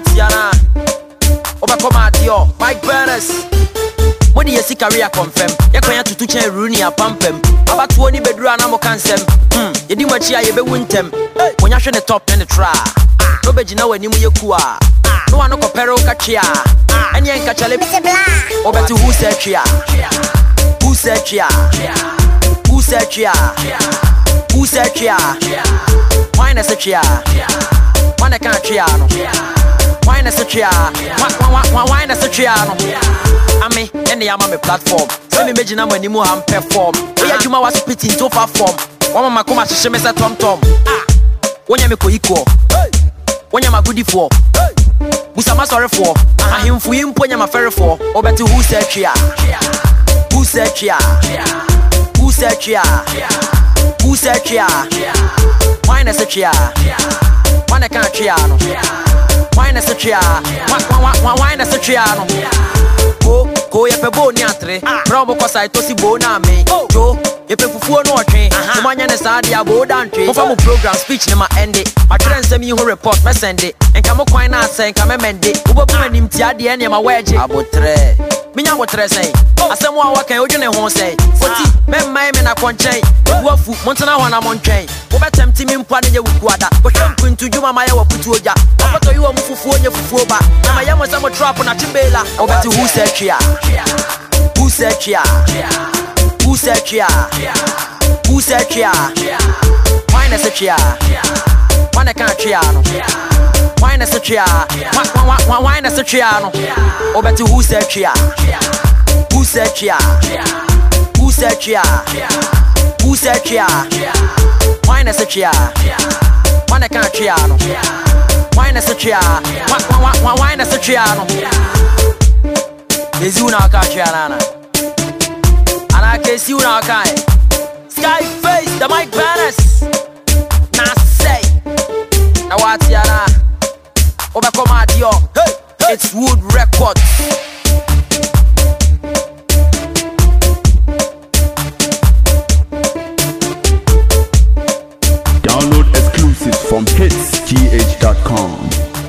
watiana wobɛkɔ maadeɛ mike berners mode yɛ sika rea kɔmfam yɛkwan atoto kyɛn runi apampam abatoɔ ne bɛduru a na moka nsɛm Hmm, yɛdi mo akyi a yɛbɛwu ntɛm wonya hwɛ ne top ne ne tra na wobɛgyina w'anim yɛ ku a na wa no kɔpɛre wo ka twe a ɛneɛ. Black. wobɛte hu sɛ twe a hu sɛ twe a hu sɛ twe a hu sɛ twe a hwan na sɛ twe a hwan na ka twe a no wine na sotwea wine na sotwea no. Ame ɛne yɛama me platform sɛ memɛgyina mo anim ha mpɛfɔm woyɛ adwuma waso piti nti wofa fɔm wama makoma hyehye me sɛ tɔmtɔm wonya me kɔyikoɔ wonya magodifoɔ busama sɔrefoɔ ahemfo yi mpo nya mafɛrefoɔ wobɛte hu sɛ twea hu sɛ twea hu sɛ twea hu sɛ twea wine na sɛ twea wane ka twea no. Hwan na sɛ twe a Hwan- hwan- hwan hwan na sɛ no. Ko ko yɛpɛ boo ah. ne atere berɛ wo mokɔ sa ɛtɔsi boo no ame jo yɛpɛ fufuo no ɔtwe sɛ moanyɛ ne saa deɛ a boo da ntwe. Mofa mo program speech ne ma ɛnde matwerɛ nsɛm yi ho report mɛsɛnde nka mo kwan no asɛ nka mɛmɛnde wobɛbu m'anim tia deɛ nneɛma wɔagye abotrɛ menya abotrɛ sɛe asɛm a wɔkan wodwene ho sɛn ɔti mɛmmae me nakɔnkyɛn ɛbu afu montena hɔ na montwɛn wobɛtɛm ti me mpoa ne Wo wukuada wohwɛ nkuntudwuma ma yɛ oja gya ɔpɔtɔ yi wɔ mu fufuo nyɛ fufuo ba na mayɛ mo sɛ mo trap na twe beela wobɛte hu sɛ twe a hu sɛ twe a hu sɛ twe a hu sɛ twe a hwan na sɛ twe a hwan na ka twe a no hwan na sɛ twe a Hwan- hwan- hwan- hwan na sɛ twe a no. Wobɛte hu sɛ twe a hu sɛ twe a hu sɛ twe a hu sɛ twe a hwan na sɛ twe a hwan na ka twe a no. Hwan na sɛ twe a Hwan- hwan- hwan- hwan na sɛ twe a no. Kezi una waka twe a nana Ana kesi una e. Skyface, the Mike Banners Na say Na wati ana Obekoma Adio. Hey, hey. It's Wood Records. Download exclusives from hitsgh.com.